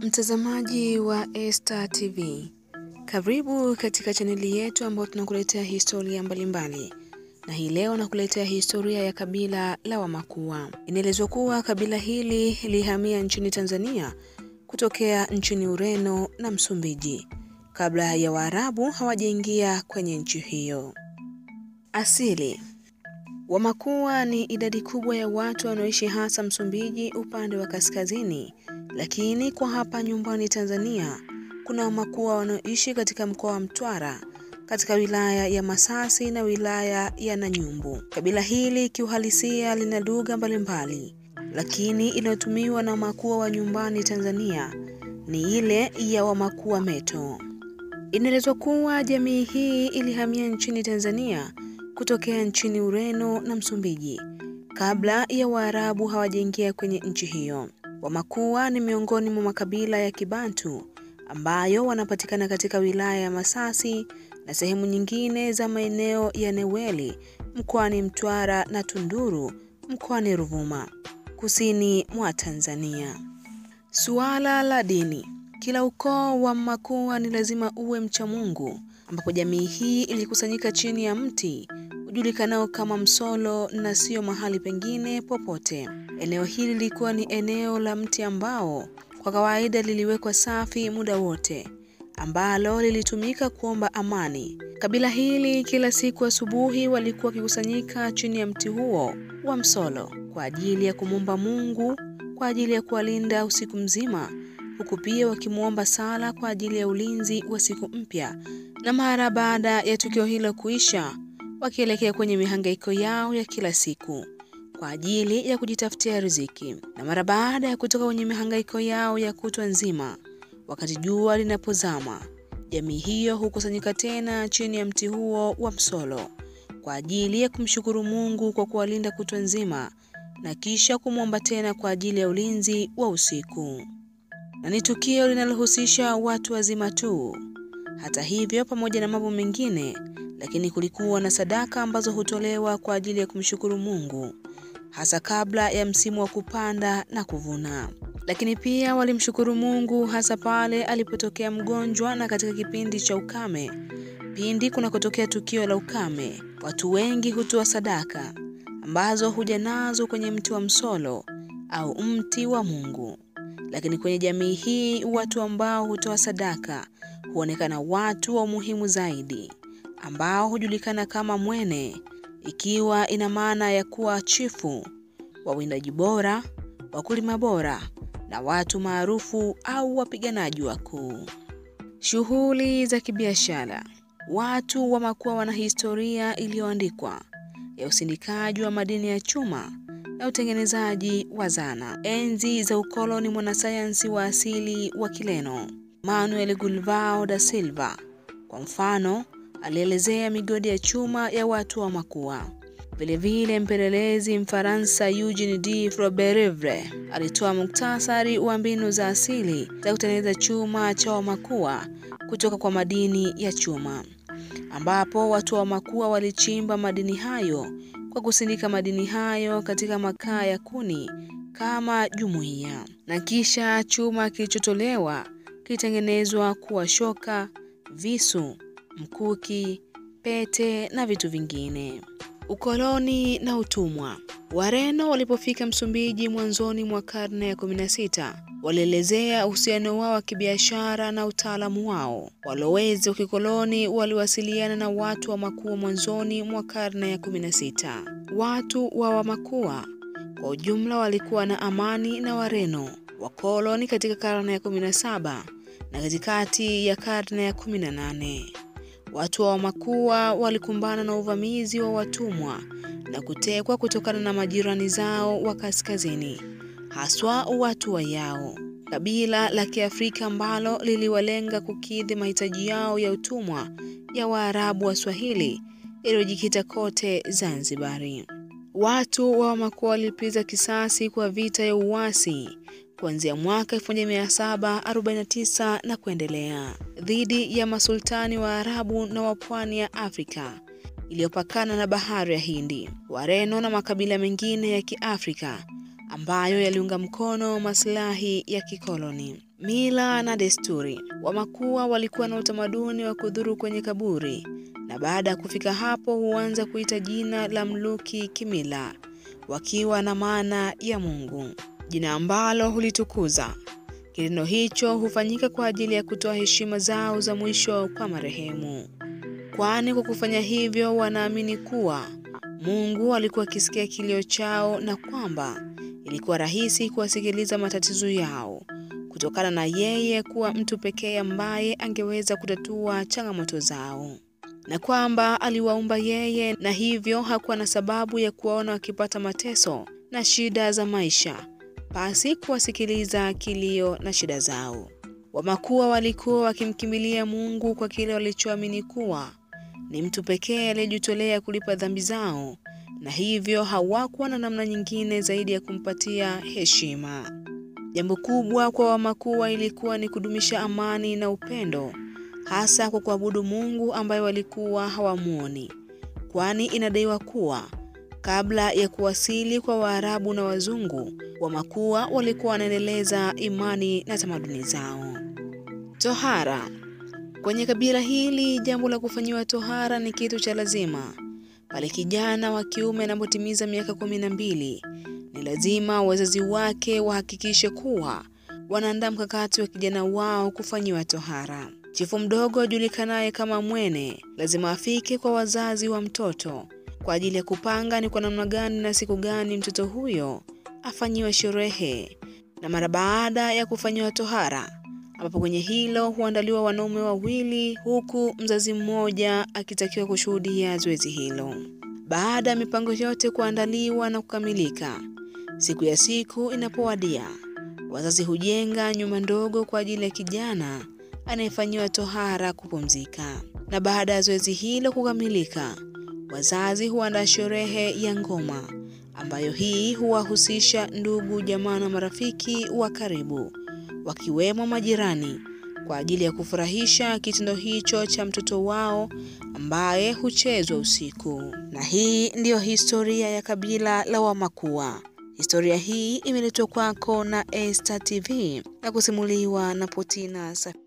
Mtazamaji wa Esta TV, karibu katika chaneli yetu ambayo tunakuletea historia mbalimbali, mbali. na hii leo nakuletea historia ya kabila la Wamakua. Inaelezwa kuwa kabila hili lilihamia nchini Tanzania kutokea nchini Ureno na Msumbiji kabla ya Waarabu hawajaingia kwenye nchi hiyo. Asili Wamakua ni idadi kubwa ya watu wanaoishi hasa Msumbiji upande wa kaskazini, lakini kwa hapa nyumbani Tanzania kuna Wamakua wanaoishi katika mkoa wa Mtwara katika wilaya ya Masasi na wilaya ya Nanyumbu. Kabila hili kiuhalisia lina lugha mbalimbali, lakini inayotumiwa na Wamakua wa nyumbani Tanzania ni ile ya Wamakua Meto. Inaelezwa kuwa jamii hii ilihamia nchini Tanzania kutokea nchini Ureno na Msumbiji kabla ya Waarabu hawajaingia kwenye nchi hiyo. Wamakua ni miongoni mwa makabila ya Kibantu ambayo wanapatikana katika wilaya ya Masasi na sehemu nyingine za maeneo ya Neweli mkoani Mtwara na Tunduru mkoani Ruvuma kusini mwa Tanzania. Suala la dini. Kila ukoo wa Mmakua ni lazima uwe mcha Mungu, ambapo jamii hii ilikusanyika chini ya mti ujulikanao kama msolo na sio mahali pengine popote. Eneo hili lilikuwa ni eneo la mti ambao kwa kawaida liliwekwa safi muda wote, ambalo lilitumika kuomba amani. Kabila hili kila siku asubuhi walikuwa wakikusanyika chini ya mti huo wa msolo kwa ajili ya kumwomba Mungu kwa ajili ya kuwalinda usiku mzima, huku pia wakimwomba sala kwa ajili ya ulinzi wa siku mpya, na mara baada ya tukio hilo kuisha wakielekea kwenye mihangaiko yao ya kila siku kwa ajili ya kujitafutia riziki. Na mara baada ya kutoka kwenye mihangaiko yao ya kutwa nzima, wakati jua linapozama, jamii hiyo hukusanyika tena chini ya mti huo wa msolo kwa ajili ya kumshukuru Mungu kwa kuwalinda kutwa nzima na kisha kumwomba tena kwa ajili ya ulinzi wa usiku. Na ni tukio linalohusisha watu wazima tu. Hata hivyo, pamoja na mambo mengine lakini kulikuwa na sadaka ambazo hutolewa kwa ajili ya kumshukuru Mungu hasa kabla ya msimu wa kupanda na kuvuna. Lakini pia walimshukuru Mungu hasa pale alipotokea mgonjwa na katika kipindi cha ukame. Pindi kunakotokea tukio la ukame, watu wengi hutoa sadaka ambazo huja nazo kwenye mti wa msolo au mti wa Mungu. Lakini kwenye jamii hii watu ambao hutoa sadaka huonekana watu wa umuhimu zaidi ambao hujulikana kama mwene, ikiwa ina maana ya kuwa chifu, wawindaji bora, wakulima bora na watu maarufu au wapiganaji wakuu. Shughuli za kibiashara. Watu wa Makua wana historia iliyoandikwa ya usindikaji wa madini ya chuma na utengenezaji wa zana. Enzi za ukoloni, mwanasayansi wa asili wa Kileno Manuel Gulvao da Silva kwa mfano alielezea migodi ya chuma ya watu wa Makua. Vilevile mpelelezi Mfaransa Eugene de Froberevre alitoa muktasari wa mbinu za asili za kutengeneza chuma cha Wamakua kutoka kwa madini ya chuma, ambapo watu wa Makua walichimba madini hayo kwa kusindika madini hayo katika makaa ya kuni kama jumuiya, na kisha chuma kilichotolewa kilitengenezwa kuwa shoka, visu mkuki, pete na vitu vingine. Ukoloni na utumwa. Wareno walipofika Msumbiji mwanzoni mwa karne ya 16 walielezea uhusiano wao wa kibiashara na utaalamu wao. Walowezi wa kikoloni waliwasiliana na watu wa Makua mwanzoni mwa karne ya 16. Watu wa Wamakua kwa ujumla walikuwa na amani na Wareno wakoloni katika karne ya 17 na katikati ya karne ya 18. Watu wa Wamakua walikumbana na uvamizi wa watumwa na kutekwa kutokana na majirani zao wa kaskazini, haswa watu wa Yao, kabila la Kiafrika ambalo liliwalenga kukidhi mahitaji yao ya utumwa ya Waarabu wa Swahili yaliyojikita kote Zanzibari. Watu wa Wamakua walipiza kisasi kwa vita ya uasi kuanzia mwaka 1749 na kuendelea dhidi ya masultani wa Arabu na wa pwani ya Afrika iliyopakana na bahari ya Hindi, Wareno na makabila mengine ya Kiafrika ambayo yaliunga mkono maslahi ya kikoloni. Mila na desturi. Wamakua walikuwa na utamaduni wa kudhuru kwenye kaburi, na baada ya kufika hapo huanza kuita jina la mluki kimila, wakiwa na maana ya Mungu, jina ambalo hulitukuza. Kitendo hicho hufanyika kwa ajili ya kutoa heshima zao za mwisho kwa marehemu, kwani kwa kufanya hivyo wanaamini kuwa Mungu alikuwa akisikia kilio chao na kwamba ilikuwa rahisi kuwasikiliza matatizo yao kutokana na yeye kuwa mtu pekee ambaye angeweza kutatua changamoto zao, na kwamba aliwaumba yeye na hivyo hakuwa na sababu ya kuwaona wakipata mateso na shida za maisha pasi kuwasikiliza kilio na shida zao. Wamakua walikuwa wakimkimbilia Mungu kwa kile walichoamini kuwa ni mtu pekee aliyejitolea kulipa dhambi zao, na hivyo hawakuwa na namna nyingine zaidi ya kumpatia heshima. Jambo kubwa kwa Wamakua ilikuwa ni kudumisha amani na upendo, hasa kwa kuabudu Mungu ambaye walikuwa hawamuoni, kwani inadaiwa kuwa kabla ya kuwasili kwa Waarabu na Wazungu, Wamakua walikuwa wanaendeleza imani na tamaduni zao. Tohara. Kwenye kabila hili jambo la kufanyiwa tohara ni kitu cha lazima. Pale kijana wa kiume anapotimiza miaka kumi na mbili, ni lazima wazazi wake wahakikishe kuwa wanaandaa mkakati wa kijana wao kufanyiwa tohara. Chifu mdogo ajulikanaye kama mwene lazima afike kwa wazazi wa mtoto kwa ajili ya kupanga ni kwa namna gani na siku gani mtoto huyo afanyiwe sherehe, na mara baada ya kufanyiwa tohara ambapo kwenye hilo huandaliwa wanaume wawili huku mzazi mmoja akitakiwa kushuhudia zoezi hilo. Baada ya mipango yote kuandaliwa na kukamilika, siku ya siku inapowadia, wazazi hujenga nyumba ndogo kwa ajili ya kijana anayefanyiwa tohara kupumzika, na baada ya zoezi hilo kukamilika, wazazi huandaa sherehe ya ngoma ambayo hii huwahusisha ndugu, jamaa na marafiki wa karibu wakiwemo majirani kwa ajili ya kufurahisha kitendo hicho cha mtoto wao ambaye huchezwa usiku. Na hii ndiyo historia ya kabila la Wamakua. Historia hii imeletwa kwako na Esta TV na kusimuliwa na Potina Safi.